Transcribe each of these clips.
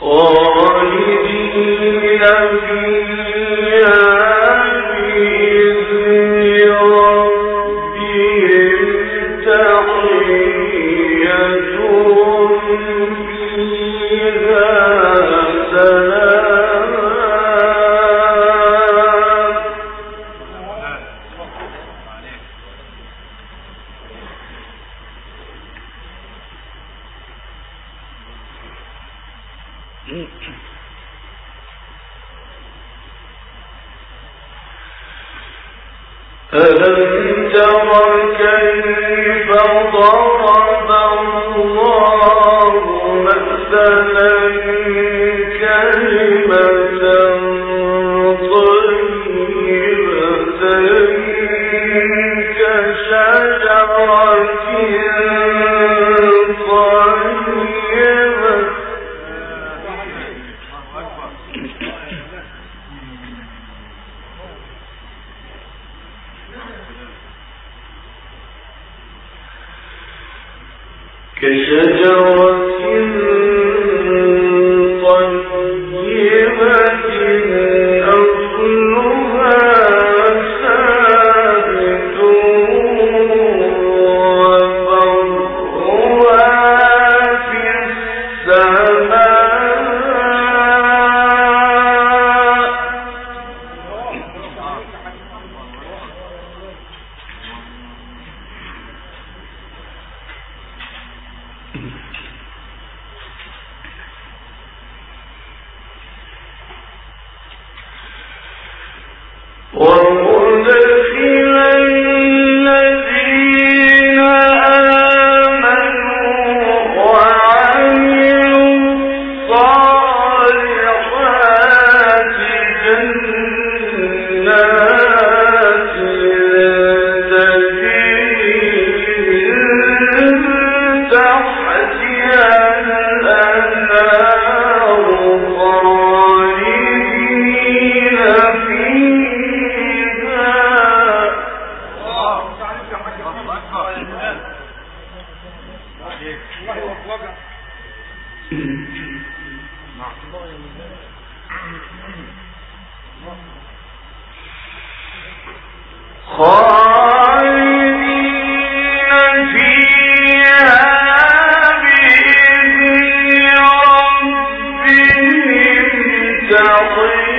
خالدين فيها تحيتهم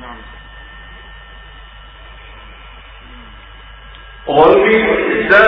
نعم ومن ذا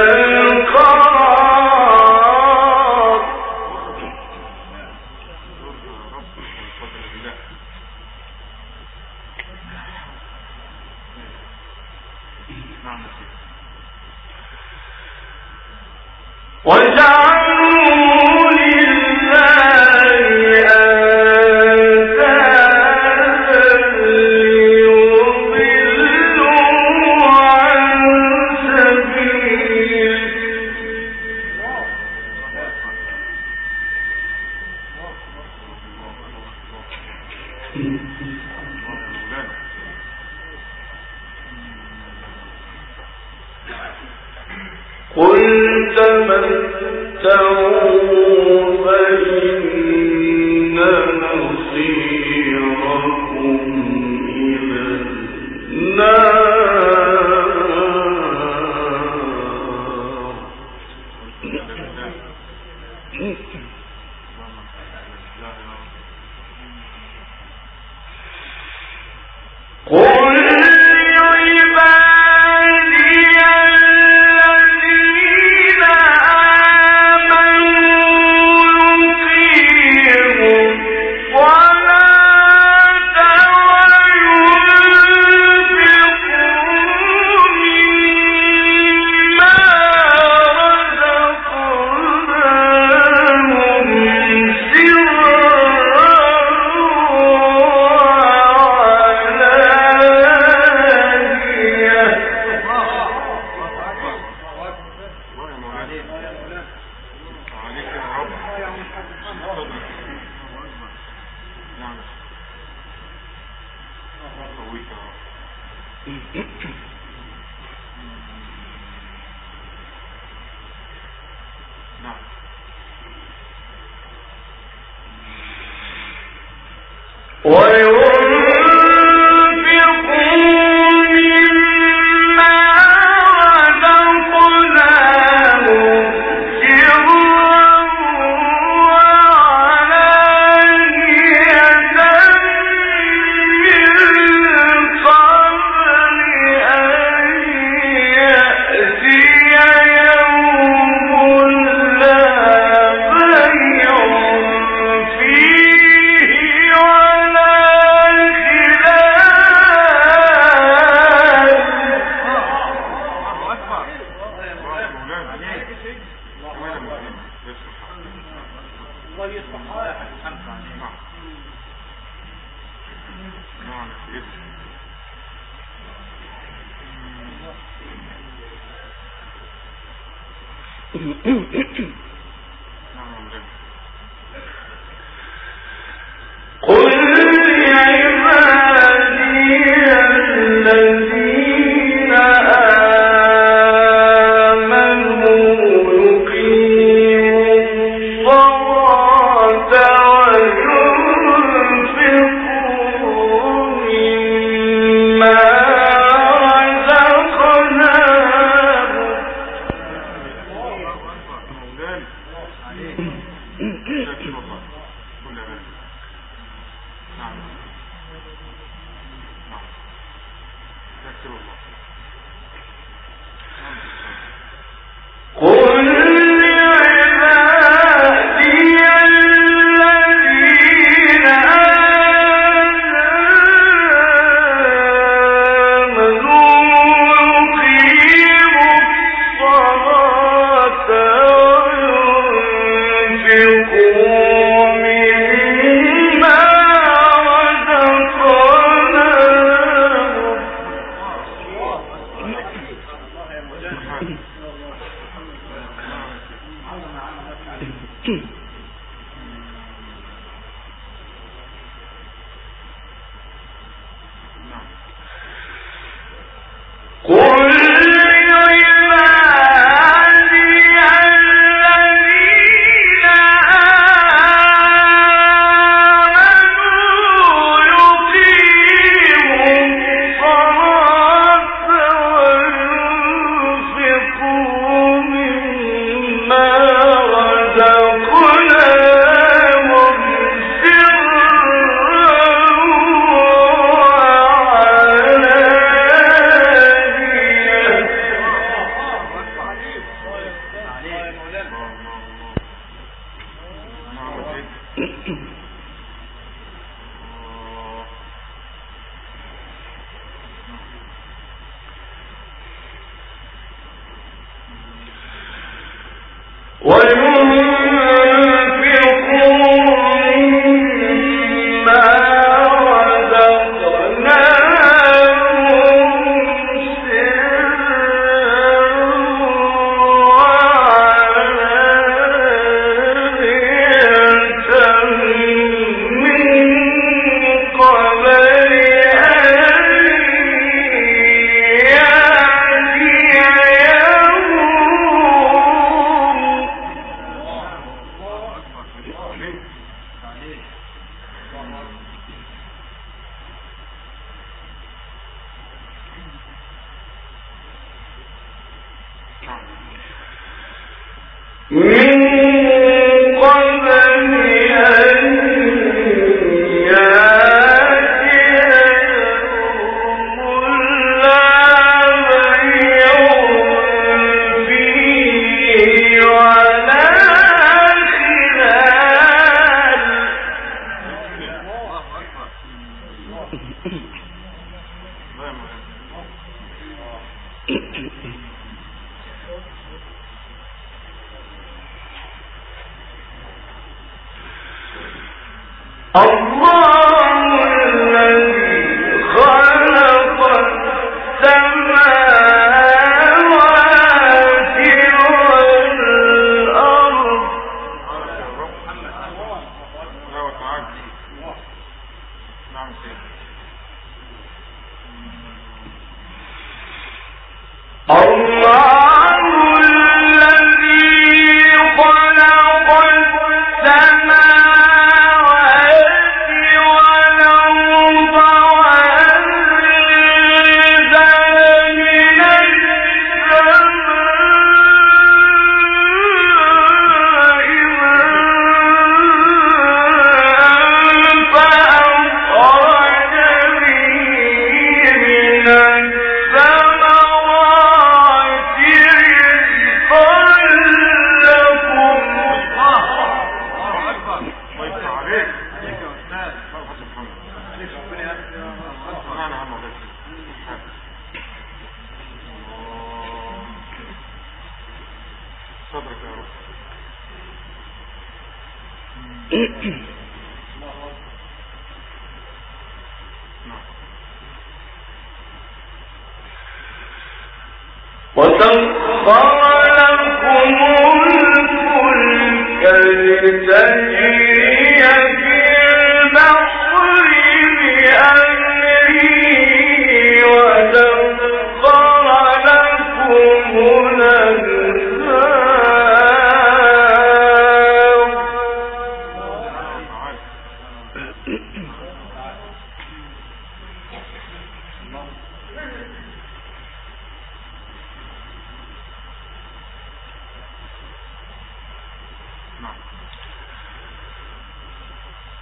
اللہ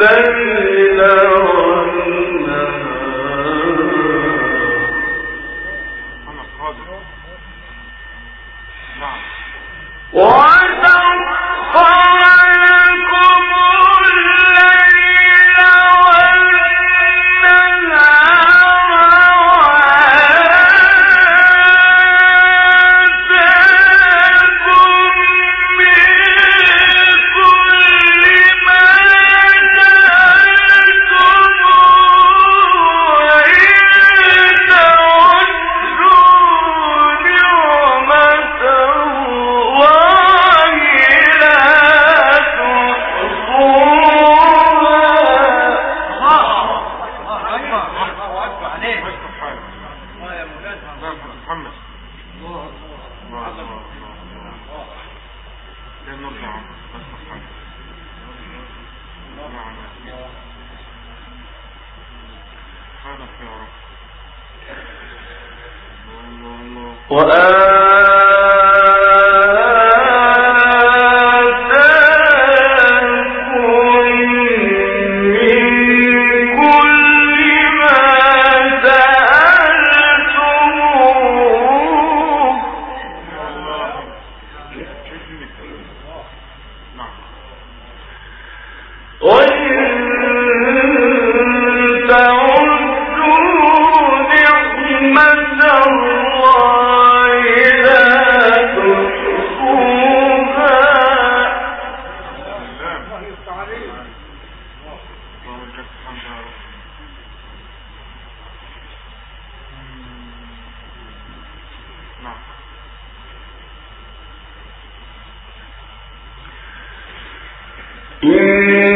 لن وسخر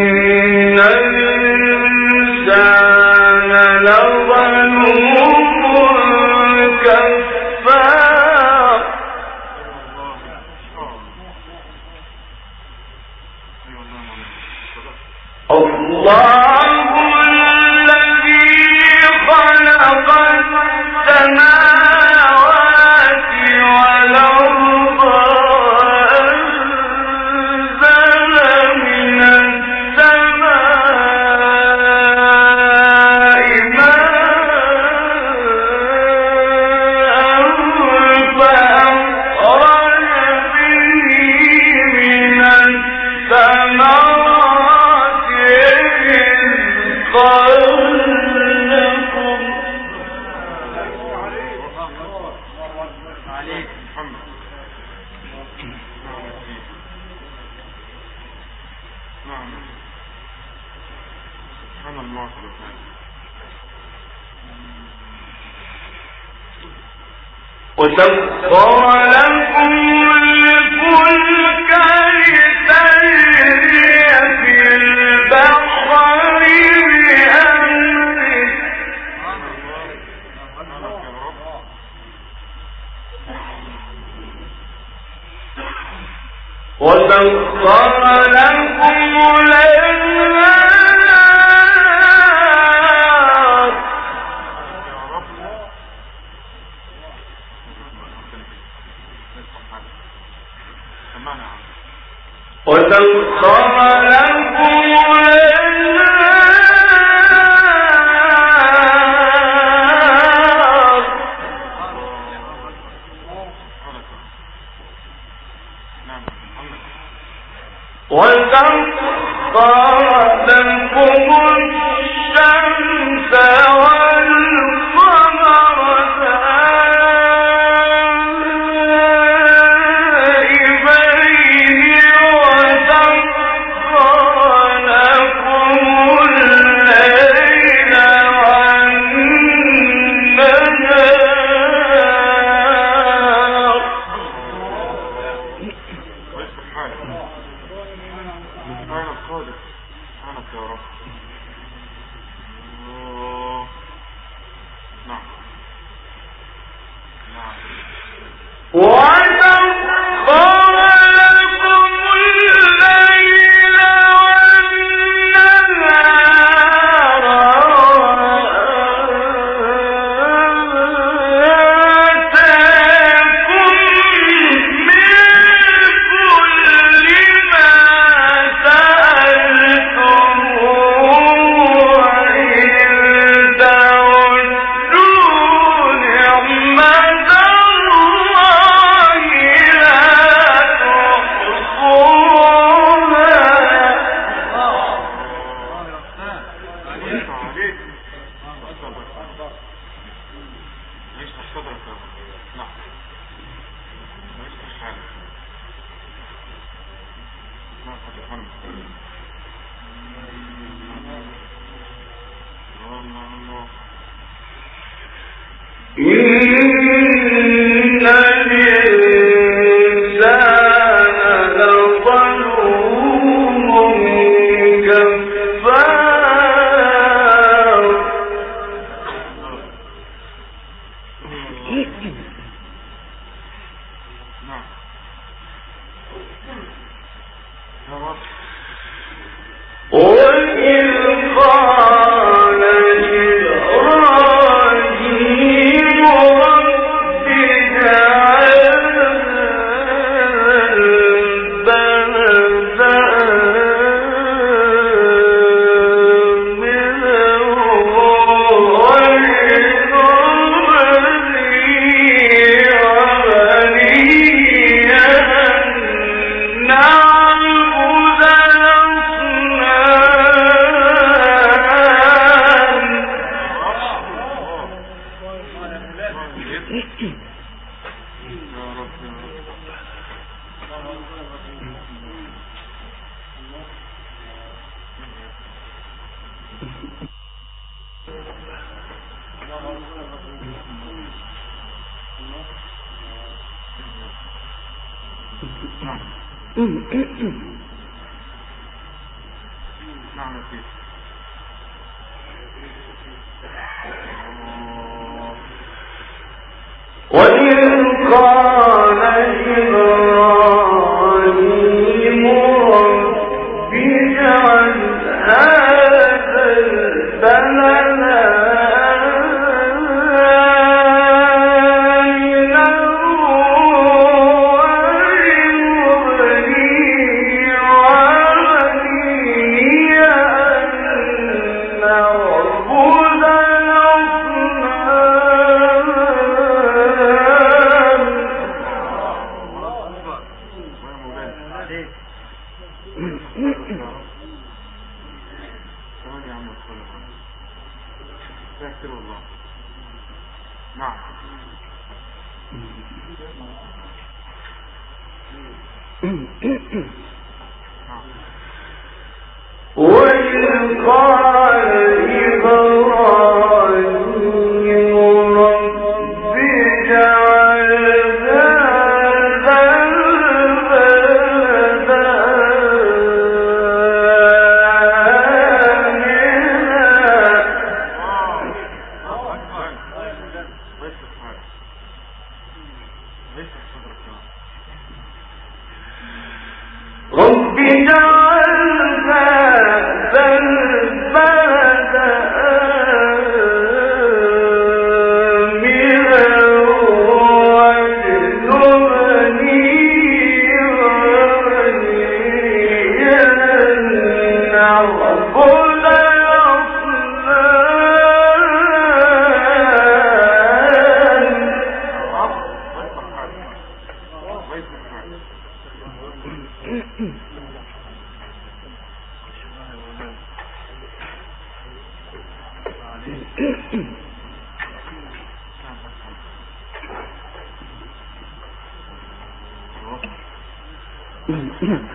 Mm-hmm.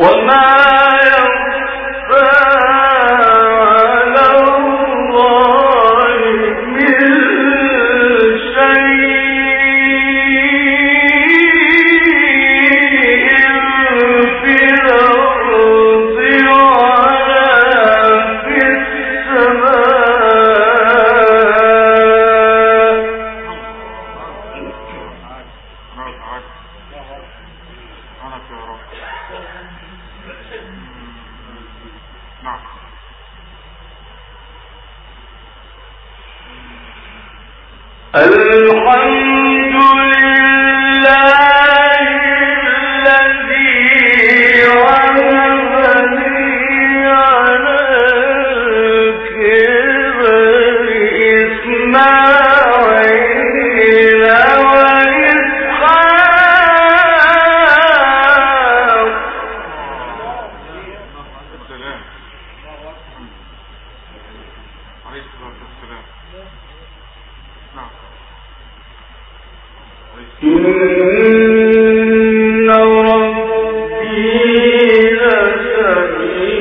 إن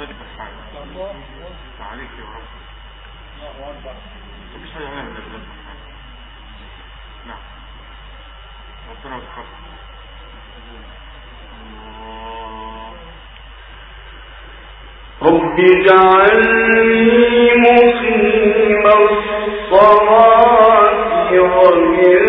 ذلك الحال عليك يا رب الله حاجة غير من ذلك الحال نعم ربنا يتقبل رب اجعلني مقيم الصلاة ومن